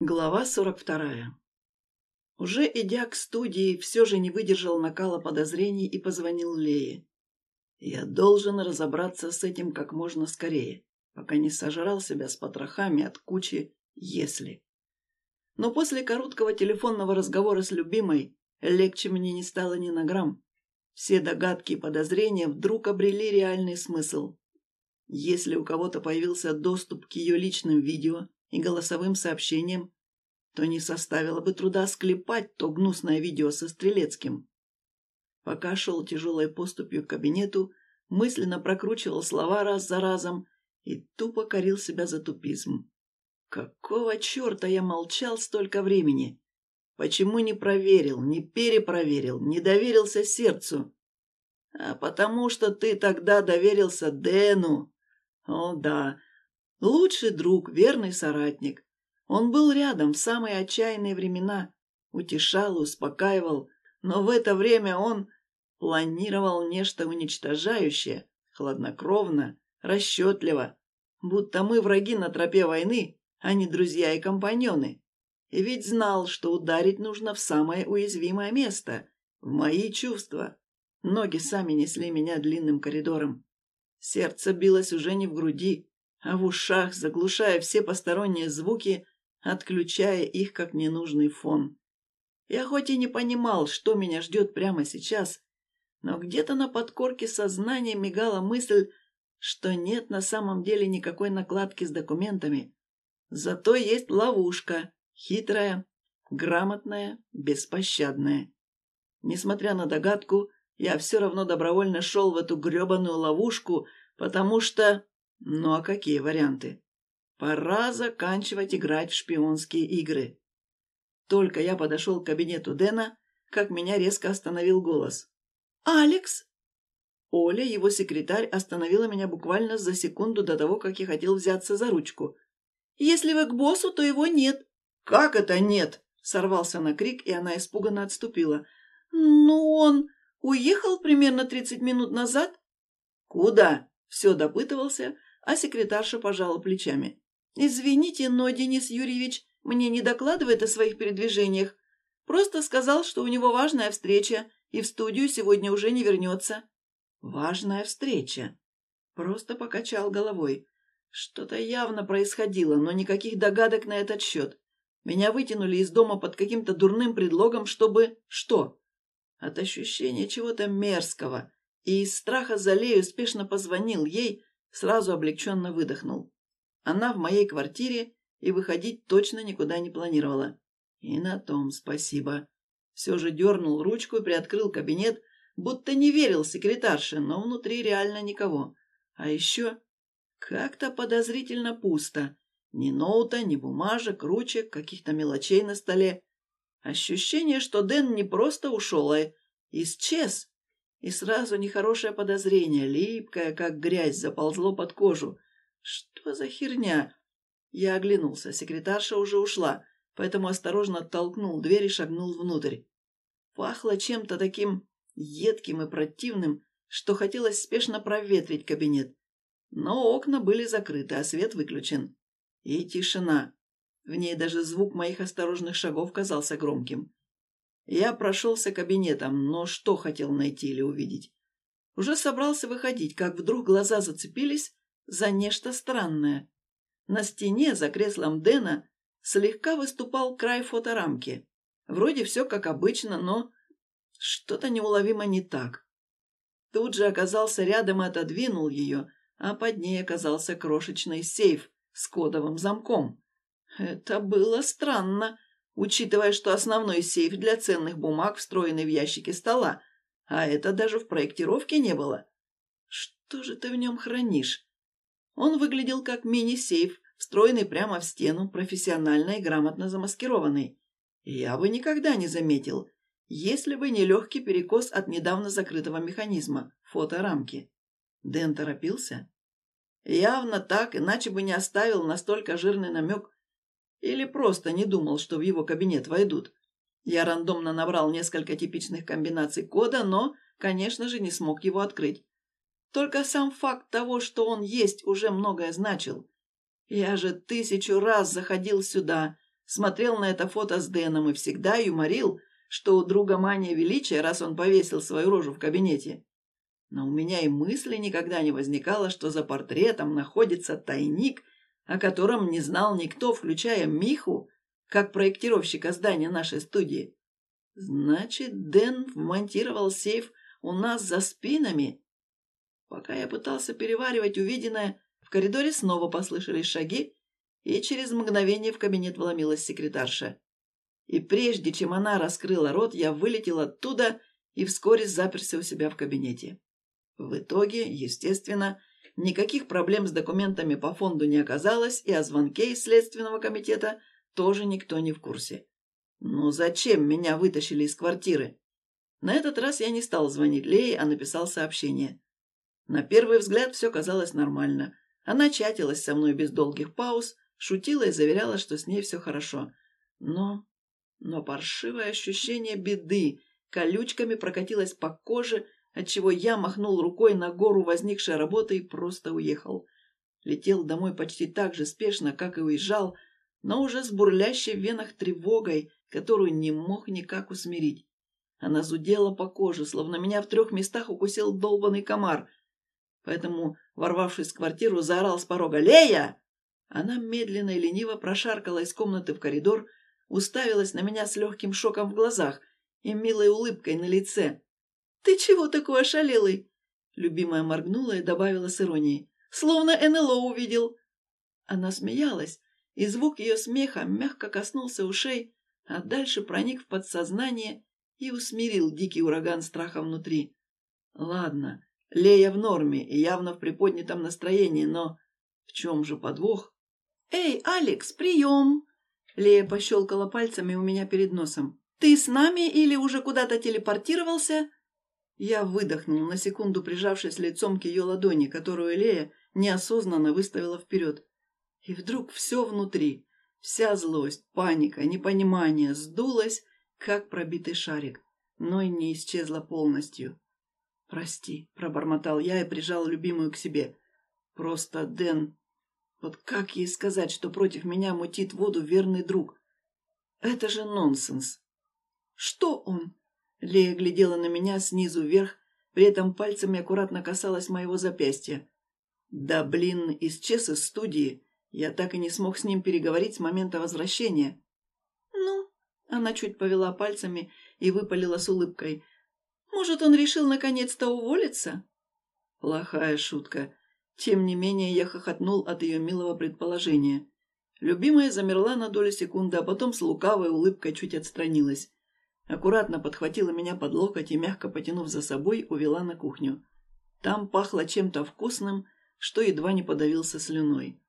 Глава 42. Уже идя к студии, все же не выдержал накала подозрений и позвонил Лее. Я должен разобраться с этим как можно скорее, пока не сожрал себя с потрохами от кучи «если». Но после короткого телефонного разговора с любимой легче мне не стало ни на грамм. Все догадки и подозрения вдруг обрели реальный смысл. Если у кого-то появился доступ к ее личным видео, и голосовым сообщением, то не составило бы труда склепать то гнусное видео со Стрелецким. Пока шел тяжелой поступью к кабинету, мысленно прокручивал слова раз за разом и тупо корил себя за тупизм. Какого черта я молчал столько времени? Почему не проверил, не перепроверил, не доверился сердцу? А потому что ты тогда доверился Дэну. О да, Лучший друг, верный соратник. Он был рядом в самые отчаянные времена, утешал, успокаивал, но в это время он планировал нечто уничтожающее, хладнокровно, расчетливо, будто мы враги на тропе войны, а не друзья и компаньоны. И ведь знал, что ударить нужно в самое уязвимое место, в мои чувства. Ноги сами несли меня длинным коридором. Сердце билось уже не в груди, а в ушах, заглушая все посторонние звуки, отключая их как ненужный фон. Я хоть и не понимал, что меня ждет прямо сейчас, но где-то на подкорке сознания мигала мысль, что нет на самом деле никакой накладки с документами. Зато есть ловушка, хитрая, грамотная, беспощадная. Несмотря на догадку, я все равно добровольно шел в эту гребаную ловушку, потому что... Ну а какие варианты? Пора заканчивать играть в шпионские игры. Только я подошел к кабинету Дэна, как меня резко остановил голос. «Алекс!» Оля, его секретарь, остановила меня буквально за секунду до того, как я хотел взяться за ручку. «Если вы к боссу, то его нет». «Как это нет?» — сорвался на крик, и она испуганно отступила. «Ну, он уехал примерно тридцать минут назад». «Куда?» — все допытывался, а секретарша пожала плечами. «Извините, но Денис Юрьевич мне не докладывает о своих передвижениях. Просто сказал, что у него важная встреча, и в студию сегодня уже не вернется». «Важная встреча?» Просто покачал головой. Что-то явно происходило, но никаких догадок на этот счет. Меня вытянули из дома под каким-то дурным предлогом, чтобы... Что? От ощущения чего-то мерзкого. И из страха за Лею спешно позвонил ей, Сразу облегченно выдохнул. Она в моей квартире и выходить точно никуда не планировала. И на том спасибо. Все же дернул ручку и приоткрыл кабинет, будто не верил секретарше, но внутри реально никого. А еще как-то подозрительно пусто. Ни ноута, ни бумажек, ручек, каких-то мелочей на столе. Ощущение, что Дэн не просто ушел, а исчез. И сразу нехорошее подозрение, липкое, как грязь, заползло под кожу. Что за херня? Я оглянулся. Секретарша уже ушла, поэтому осторожно оттолкнул дверь и шагнул внутрь. Пахло чем-то таким едким и противным, что хотелось спешно проветрить кабинет. Но окна были закрыты, а свет выключен. И тишина. В ней даже звук моих осторожных шагов казался громким. Я прошелся кабинетом, но что хотел найти или увидеть? Уже собрался выходить, как вдруг глаза зацепились за нечто странное. На стене за креслом Дэна слегка выступал край фоторамки. Вроде все как обычно, но что-то неуловимо не так. Тут же оказался рядом и отодвинул ее, а под ней оказался крошечный сейф с кодовым замком. Это было странно учитывая, что основной сейф для ценных бумаг встроенный в ящике стола, а это даже в проектировке не было. Что же ты в нем хранишь? Он выглядел как мини-сейф, встроенный прямо в стену, профессионально и грамотно замаскированный. Я бы никогда не заметил, если бы не легкий перекос от недавно закрытого механизма, фоторамки. Дэн торопился? Явно так, иначе бы не оставил настолько жирный намек или просто не думал, что в его кабинет войдут. Я рандомно набрал несколько типичных комбинаций кода, но, конечно же, не смог его открыть. Только сам факт того, что он есть, уже многое значил. Я же тысячу раз заходил сюда, смотрел на это фото с Дэном и всегда юморил, что у друга мания величия, раз он повесил свою рожу в кабинете. Но у меня и мысли никогда не возникало, что за портретом находится тайник, о котором не знал никто, включая Миху, как проектировщика здания нашей студии. Значит, Дэн вмонтировал сейф у нас за спинами. Пока я пытался переваривать увиденное, в коридоре снова послышались шаги, и через мгновение в кабинет вломилась секретарша. И прежде чем она раскрыла рот, я вылетел оттуда и вскоре заперся у себя в кабинете. В итоге, естественно, никаких проблем с документами по фонду не оказалось, и о звонке из Следственного комитета тоже никто не в курсе. Ну зачем меня вытащили из квартиры? На этот раз я не стал звонить Лее, а написал сообщение. На первый взгляд все казалось нормально. Она чатилась со мной без долгих пауз, шутила и заверяла, что с ней все хорошо. Но... но паршивое ощущение беды колючками прокатилось по коже, отчего я махнул рукой на гору возникшей работы и просто уехал. Летел домой почти так же спешно, как и уезжал, но уже с бурлящей в венах тревогой, которую не мог никак усмирить. Она зудела по коже, словно меня в трех местах укусил долбанный комар. Поэтому, ворвавшись в квартиру, заорал с порога «Лея!». Она медленно и лениво прошаркала из комнаты в коридор, уставилась на меня с легким шоком в глазах и милой улыбкой на лице. «Ты чего такой ошалелый?» Любимая моргнула и добавила с иронией. «Словно НЛО увидел». Она смеялась, и звук ее смеха мягко коснулся ушей, а дальше проник в подсознание и усмирил дикий ураган страха внутри. Ладно, Лея в норме и явно в приподнятом настроении, но в чем же подвох? «Эй, Алекс, прием!» Лея пощелкала пальцами у меня перед носом. «Ты с нами или уже куда-то телепортировался?» Я выдохнул, на секунду прижавшись лицом к ее ладони, которую Лея неосознанно выставила вперед. И вдруг все внутри, вся злость, паника, непонимание сдулось, как пробитый шарик, но и не исчезла полностью. «Прости», — пробормотал я и прижал любимую к себе. «Просто Дэн... Вот как ей сказать, что против меня мутит воду верный друг? Это же нонсенс!» «Что он?» Лея глядела на меня снизу вверх, при этом пальцами аккуратно касалась моего запястья. «Да блин, исчез из студии. Я так и не смог с ним переговорить с момента возвращения». «Ну?» Она чуть повела пальцами и выпалила с улыбкой. «Может, он решил наконец-то уволиться?» Плохая шутка. Тем не менее, я хохотнул от ее милого предположения. Любимая замерла на долю секунды, а потом с лукавой улыбкой чуть отстранилась аккуратно подхватила меня под локоть и, мягко потянув за собой, увела на кухню. Там пахло чем-то вкусным, что едва не подавился слюной.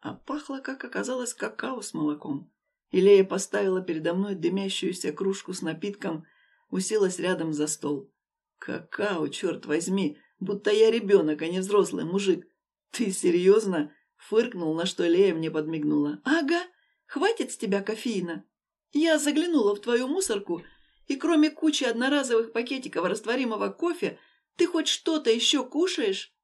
А пахло, как оказалось, какао с молоком. Илея поставила передо мной дымящуюся кружку с напитком, уселась рядом за стол. «Какао, черт возьми! Будто я ребенок, а не взрослый мужик! Ты серьезно?» — фыркнул, на что Лея мне подмигнула. «Ага, хватит с тебя кофеина!» Я заглянула в твою мусорку, и кроме кучи одноразовых пакетиков растворимого кофе, ты хоть что-то еще кушаешь?»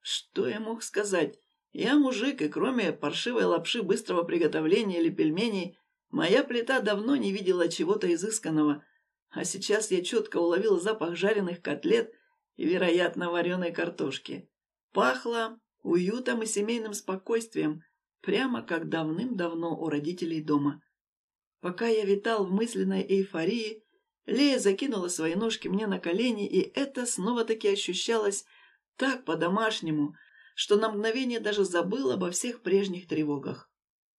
Что я мог сказать? Я мужик, и кроме паршивой лапши быстрого приготовления или пельменей, моя плита давно не видела чего-то изысканного, а сейчас я четко уловил запах жареных котлет и, вероятно, вареной картошки. Пахло уютом и семейным спокойствием, прямо как давным-давно у родителей дома. Пока я витал в мысленной эйфории, Лея закинула свои ножки мне на колени, и это снова-таки ощущалось так по-домашнему, что на мгновение даже забыл обо всех прежних тревогах.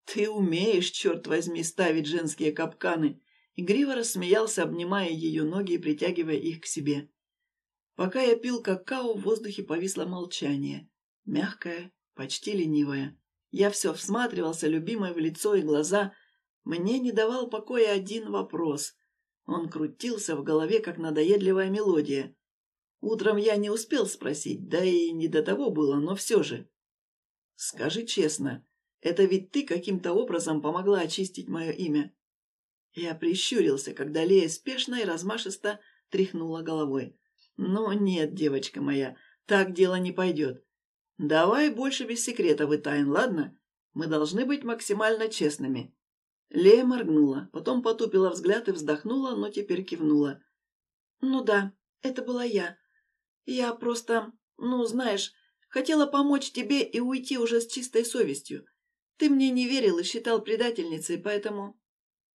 «Ты умеешь, черт возьми, ставить женские капканы!» Игриво рассмеялся, обнимая ее ноги и притягивая их к себе. Пока я пил какао, в воздухе повисло молчание. Мягкое, почти ленивое. Я все всматривался, любимой в лицо и глаза, мне не давал покоя один вопрос. Он крутился в голове, как надоедливая мелодия. Утром я не успел спросить, да и не до того было, но все же. «Скажи честно, это ведь ты каким-то образом помогла очистить мое имя?» Я прищурился, когда Лея спешно и размашисто тряхнула головой. «Ну нет, девочка моя, так дело не пойдет. Давай больше без секретов и тайн, ладно? Мы должны быть максимально честными. Лея моргнула, потом потупила взгляд и вздохнула, но теперь кивнула. «Ну да, это была я. Я просто, ну, знаешь, хотела помочь тебе и уйти уже с чистой совестью. Ты мне не верил и считал предательницей, поэтому...»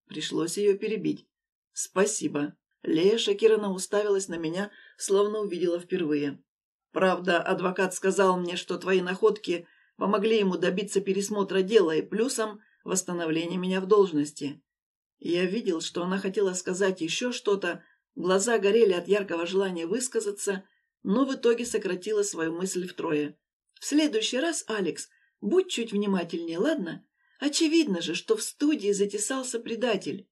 Пришлось ее перебить. «Спасибо». Лея шокированно уставилась на меня, словно увидела впервые. «Правда, адвокат сказал мне, что твои находки помогли ему добиться пересмотра дела и плюсом восстановления меня в должности. Я видел, что она хотела сказать еще что-то, глаза горели от яркого желания высказаться, но в итоге сократила свою мысль втрое. «В следующий раз, Алекс, будь чуть внимательнее, ладно? Очевидно же, что в студии затесался предатель.